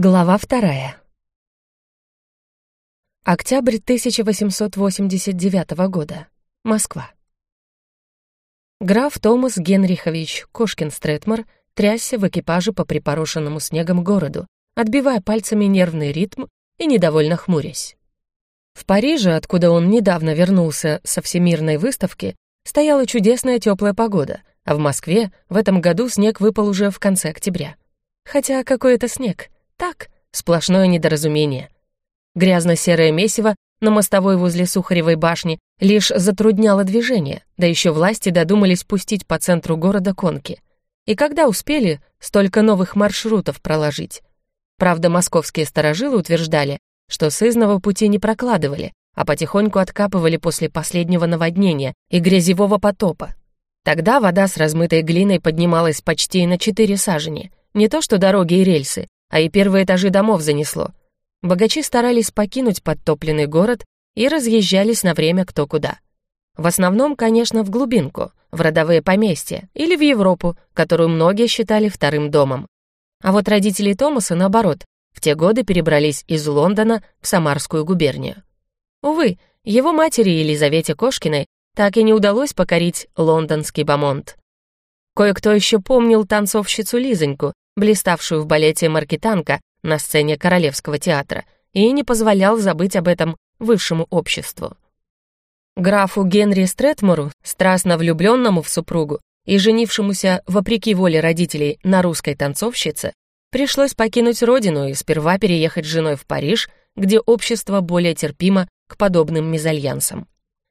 Глава вторая. Октябрь 1889 года. Москва. Граф Томас Генрихович Кошкин-Стретмор трясся в экипаже по припорошенному снегом городу, отбивая пальцами нервный ритм и недовольно хмурясь. В Париже, откуда он недавно вернулся со всемирной выставки, стояла чудесная теплая погода, а в Москве в этом году снег выпал уже в конце октября. Хотя какой это снег — так, сплошное недоразумение. Грязно-серое месиво на мостовой возле Сухаревой башни лишь затрудняло движение, да еще власти додумались пустить по центру города конки. И когда успели столько новых маршрутов проложить? Правда, московские сторожилы утверждали, что сызного пути не прокладывали, а потихоньку откапывали после последнего наводнения и грязевого потопа. Тогда вода с размытой глиной поднималась почти на четыре сажени, не то что дороги и рельсы, а и первые этажи домов занесло. Богачи старались покинуть подтопленный город и разъезжались на время кто куда. В основном, конечно, в глубинку, в родовые поместья или в Европу, которую многие считали вторым домом. А вот родители Томаса, наоборот, в те годы перебрались из Лондона в Самарскую губернию. Увы, его матери Елизавете Кошкиной так и не удалось покорить лондонский бомонд. Кое-кто еще помнил танцовщицу Лизоньку, блиставшую в балете «Маркетанка» на сцене Королевского театра, и не позволял забыть об этом высшему обществу. Графу Генри Стретмору, страстно влюбленному в супругу и женившемуся, вопреки воле родителей, на русской танцовщице, пришлось покинуть родину и сперва переехать с женой в Париж, где общество более терпимо к подобным мезальянсам.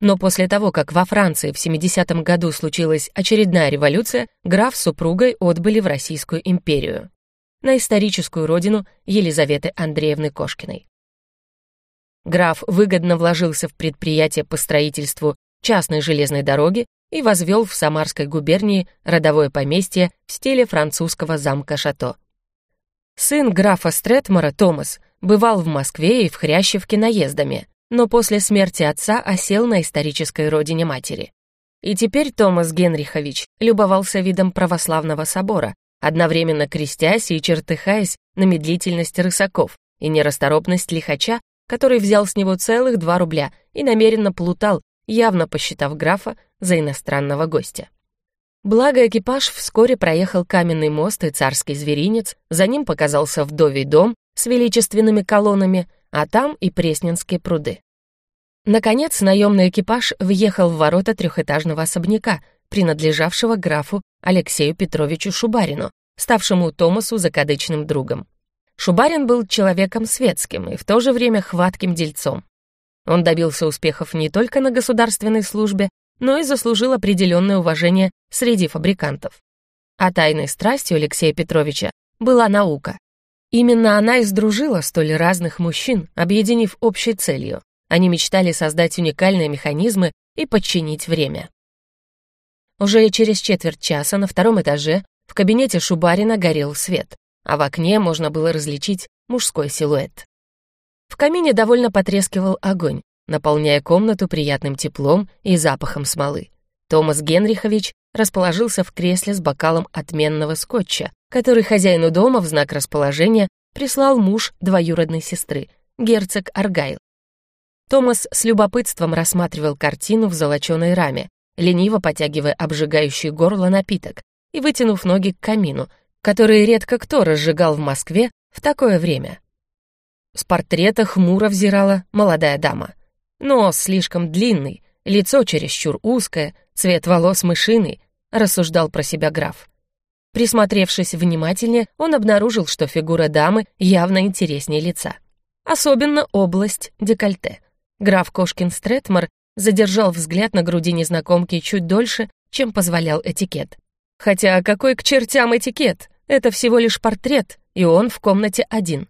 Но после того, как во Франции в 70-м году случилась очередная революция, граф с супругой отбыли в Российскую империю, на историческую родину Елизаветы Андреевны Кошкиной. Граф выгодно вложился в предприятие по строительству частной железной дороги и возвел в Самарской губернии родовое поместье в стиле французского замка Шато. Сын графа Стретмора, Томас, бывал в Москве и в Хрящевке наездами, но после смерти отца осел на исторической родине матери. И теперь Томас Генрихович любовался видом православного собора, одновременно крестясь и чертыхаясь на медлительность рысаков и нерасторопность лихача, который взял с него целых два рубля и намеренно плутал, явно посчитав графа за иностранного гостя. Благо экипаж вскоре проехал каменный мост и царский зверинец, за ним показался вдовий дом с величественными колоннами, а там и Пресненские пруды. Наконец, наемный экипаж въехал в ворота трехэтажного особняка, принадлежавшего графу Алексею Петровичу Шубарину, ставшему Томасу закадычным другом. Шубарин был человеком светским и в то же время хватким дельцом. Он добился успехов не только на государственной службе, но и заслужил определенное уважение среди фабрикантов. А тайной страстью Алексея Петровича была наука. Именно она и сдружила столь разных мужчин, объединив общей целью. Они мечтали создать уникальные механизмы и подчинить время. Уже через четверть часа на втором этаже в кабинете Шубарина горел свет, а в окне можно было различить мужской силуэт. В камине довольно потрескивал огонь, наполняя комнату приятным теплом и запахом смолы. Томас Генрихович расположился в кресле с бокалом отменного скотча, который хозяину дома в знак расположения прислал муж двоюродной сестры, герцог Аргайл. Томас с любопытством рассматривал картину в золоченой раме, лениво потягивая обжигающий горло напиток и вытянув ноги к камину, который редко кто разжигал в Москве в такое время. С портрета хмуро взирала молодая дама. Нос слишком длинный, лицо чересчур узкое, цвет волос мышиный, рассуждал про себя граф. Присмотревшись внимательнее, он обнаружил, что фигура дамы явно интереснее лица. Особенно область декольте. Граф Кошкин-Стретмор задержал взгляд на груди незнакомки чуть дольше, чем позволял этикет. Хотя какой к чертям этикет? Это всего лишь портрет, и он в комнате один.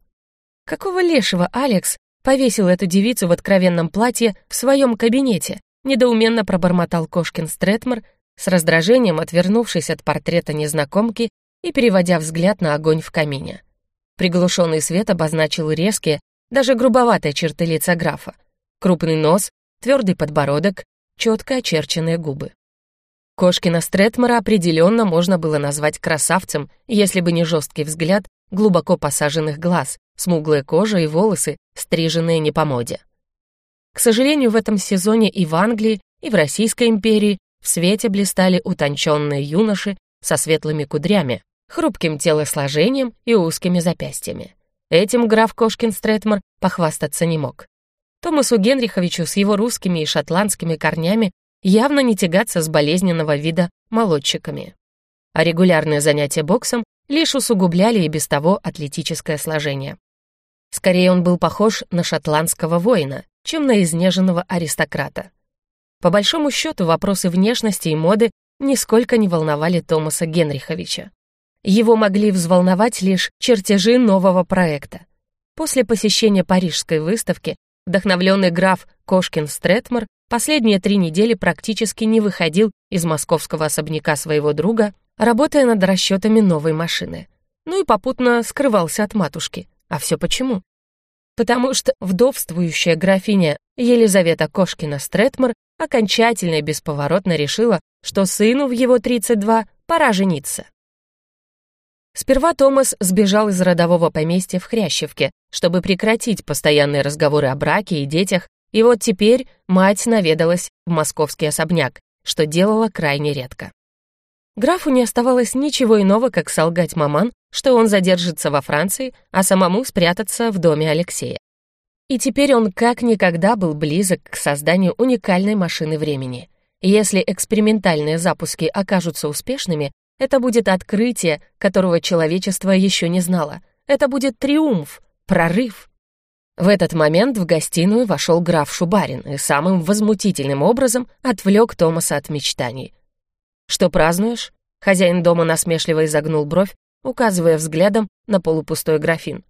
Какого лешего Алекс повесил эту девицу в откровенном платье в своем кабинете? Недоуменно пробормотал Кошкин Стретмор, с раздражением отвернувшись от портрета незнакомки и переводя взгляд на огонь в камине. Приглушенный свет обозначил резкие, даже грубоватые черты лица графа. Крупный нос, твердый подбородок, четко очерченные губы. Кошкина Стретмора определенно можно было назвать красавцем, если бы не жесткий взгляд глубоко посаженных глаз, смуглая кожа и волосы, стриженные не по моде. К сожалению, в этом сезоне и в Англии, и в Российской империи в свете блистали утонченные юноши со светлыми кудрями, хрупким телосложением и узкими запястьями. Этим граф Кошкин-Стретмор похвастаться не мог. Томасу Генриховичу с его русскими и шотландскими корнями явно не тягаться с болезненного вида молодчиками. А регулярные занятия боксом лишь усугубляли и без того атлетическое сложение. Скорее он был похож на шотландского воина, чем на изнеженного аристократа. По большому счету вопросы внешности и моды нисколько не волновали Томаса Генриховича. Его могли взволновать лишь чертежи нового проекта. После посещения парижской выставки вдохновленный граф Кошкин-Стретмор последние три недели практически не выходил из московского особняка своего друга, работая над расчетами новой машины. Ну и попутно скрывался от матушки. А все почему? Потому что вдовствующая графиня Елизавета Кошкина-Стретмор окончательно и бесповоротно решила, что сыну в его 32 пора жениться. Сперва Томас сбежал из родового поместья в Хрящевке, чтобы прекратить постоянные разговоры о браке и детях, и вот теперь мать наведалась в московский особняк, что делала крайне редко. Графу не оставалось ничего иного, как солгать маман, что он задержится во Франции, а самому спрятаться в доме Алексея. И теперь он как никогда был близок к созданию уникальной машины времени. Если экспериментальные запуски окажутся успешными, это будет открытие, которого человечество еще не знало. Это будет триумф, прорыв. В этот момент в гостиную вошел граф Шубарин и самым возмутительным образом отвлек Томаса от мечтаний. «Что празднуешь?» Хозяин дома насмешливо изогнул бровь, указывая взглядом на полупустой графин.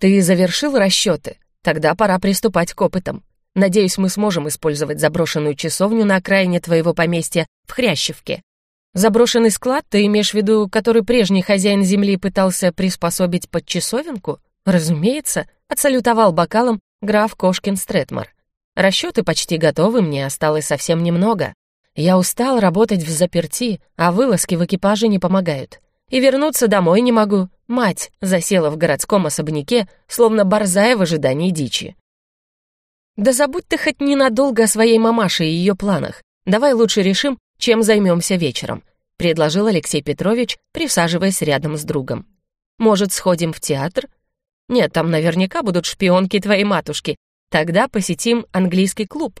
«Ты завершил расчеты? Тогда пора приступать к опытам. Надеюсь, мы сможем использовать заброшенную часовню на окраине твоего поместья в Хрящевке. Заброшенный склад, ты имеешь в виду, который прежний хозяин земли пытался приспособить под часовенку? Разумеется, отсалютовал бокалом граф Кошкин-Стретмар. Расчеты почти готовы, мне осталось совсем немного. Я устал работать в заперти, а вылазки в экипаже не помогают. И вернуться домой не могу. Мать засела в городском особняке, словно борзая в ожидании дичи. Да забудь ты хоть ненадолго о своей мамаше и ее планах. Давай лучше решим, чем займемся вечером», — предложил Алексей Петрович, присаживаясь рядом с другом. «Может, сходим в театр? Нет, там наверняка будут шпионки твоей матушки. Тогда посетим английский клуб».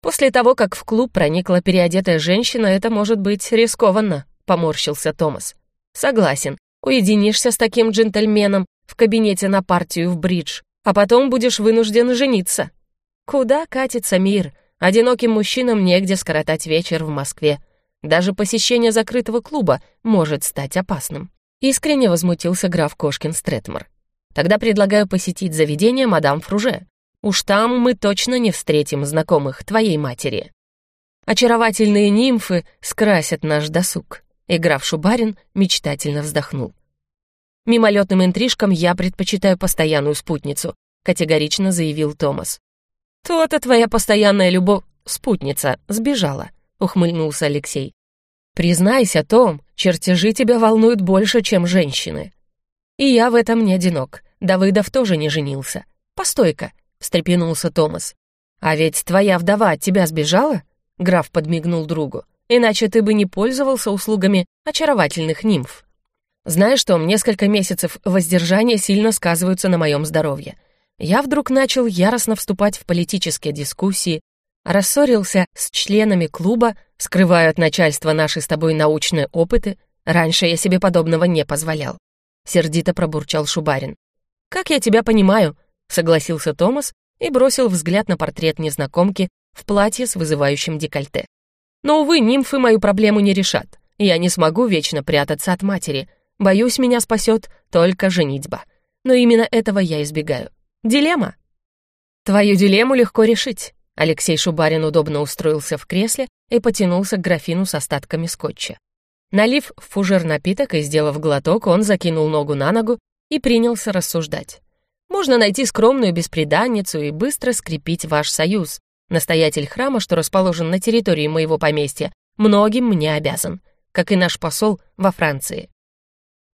«После того, как в клуб проникла переодетая женщина, это может быть рискованно», — поморщился Томас. «Согласен, уединишься с таким джентльменом в кабинете на партию в бридж, а потом будешь вынужден жениться. Куда катится мир?» Одиноким мужчинам негде скоротать вечер в Москве. Даже посещение закрытого клуба может стать опасным. Искренне возмутился граф Кошкин Стретмор. Тогда предлагаю посетить заведение мадам Фруже. Уж там мы точно не встретим знакомых твоей матери. Очаровательные нимфы скрасят наш досуг. И граф Шубарин мечтательно вздохнул. Мимолетным интрижкам я предпочитаю постоянную спутницу, категорично заявил Томас. «То-то твоя постоянная любовь спутница сбежала», — ухмыльнулся Алексей. «Признайся, Том, чертежи тебя волнуют больше, чем женщины». «И я в этом не одинок. Давыдов тоже не женился. Постой-ка», — встрепенулся Томас. «А ведь твоя вдова от тебя сбежала?» — граф подмигнул другу. «Иначе ты бы не пользовался услугами очаровательных нимф». «Знаешь, Том, несколько месяцев воздержания сильно сказываются на моем здоровье я вдруг начал яростно вступать в политические дискуссии, рассорился с членами клуба, скрывая от начальства наши с тобой научные опыты. Раньше я себе подобного не позволял. Сердито пробурчал Шубарин. «Как я тебя понимаю», — согласился Томас и бросил взгляд на портрет незнакомки в платье с вызывающим декольте. «Но, увы, нимфы мою проблему не решат. Я не смогу вечно прятаться от матери. Боюсь, меня спасет только женитьба. Но именно этого я избегаю. Дилемма. Твою дилемму легко решить. Алексей Шубарин удобно устроился в кресле и потянулся к графину с остатками скотча. Налив в фужер напиток и сделав глоток, он закинул ногу на ногу и принялся рассуждать. Можно найти скромную беспреданницу и быстро скрепить ваш союз. Настоятель храма, что расположен на территории моего поместья, многим мне обязан, как и наш посол во Франции.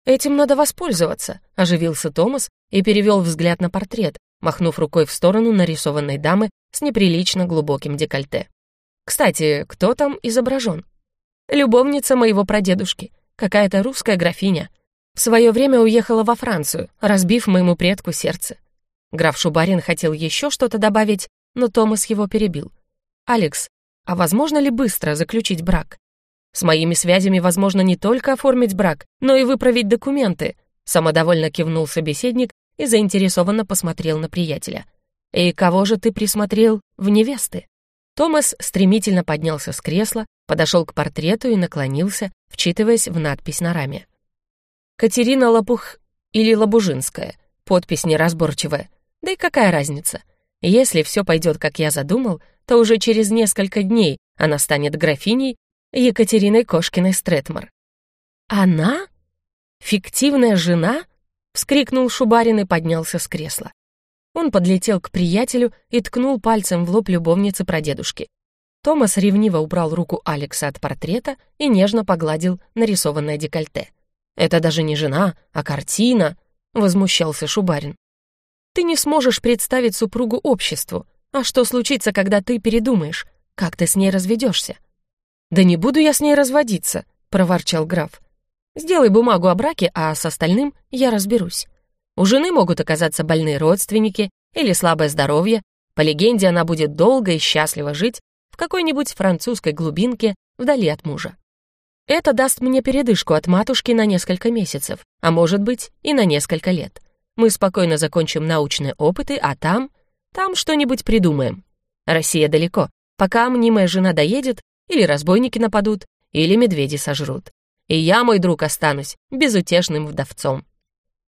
Этим надо воспользоваться», — оживился Томас и перевел взгляд на портрет, махнув рукой в сторону нарисованной дамы с неприлично глубоким декольте. «Кстати, кто там изображен?» «Любовница моего прадедушки, какая-то русская графиня. В свое время уехала во Францию, разбив моему предку сердце». Граф Шубарин хотел еще что-то добавить, но Томас его перебил. «Алекс, а возможно ли быстро заключить брак? С моими связями возможно не только оформить брак, но и выправить документы», самодовольно кивнул собеседник и заинтересованно посмотрел на приятеля. «И кого же ты присмотрел в невесты?» Томас стремительно поднялся с кресла, подошел к портрету и наклонился, вчитываясь в надпись на раме. «Катерина Лопух или Лабужинская. Подпись неразборчивая. Да и какая разница? Если все пойдет, как я задумал, то уже через несколько дней она станет графиней Екатериной Кошкиной Стретмор. «Она? Фиктивная жена?» — вскрикнул Шубарин и поднялся с кресла. Он подлетел к приятелю и ткнул пальцем в лоб любовницы прадедушки. Томас ревниво убрал руку Алекса от портрета и нежно погладил нарисованное декольте. «Это даже не жена, а картина!» — возмущался Шубарин. «Ты не сможешь представить супругу обществу. А что случится, когда ты передумаешь? Как ты с ней разведешься? «Да не буду я с ней разводиться», — проворчал граф. «Сделай бумагу о браке, а с остальным я разберусь. У жены могут оказаться больные родственники или слабое здоровье. По легенде, она будет долго и счастливо жить в какой-нибудь французской глубинке вдали от мужа. Это даст мне передышку от матушки на несколько месяцев, а может быть и на несколько лет. Мы спокойно закончим научные опыты, а там... Там что-нибудь придумаем. Россия далеко. Пока мнимая жена доедет, или разбойники нападут, или медведи сожрут. И я, мой друг, останусь безутешным вдовцом».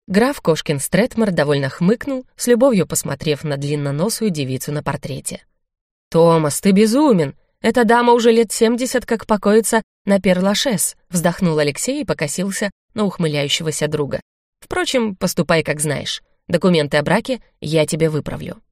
Граф Кошкин Стретмор довольно хмыкнул, с любовью посмотрев на длинноносую девицу на портрете. «Томас, ты безумен! Эта дама уже лет семьдесят как покоится на Перлашес», вздохнул Алексей и покосился на ухмыляющегося друга. «Впрочем, поступай как знаешь. Документы о браке я тебе выправлю».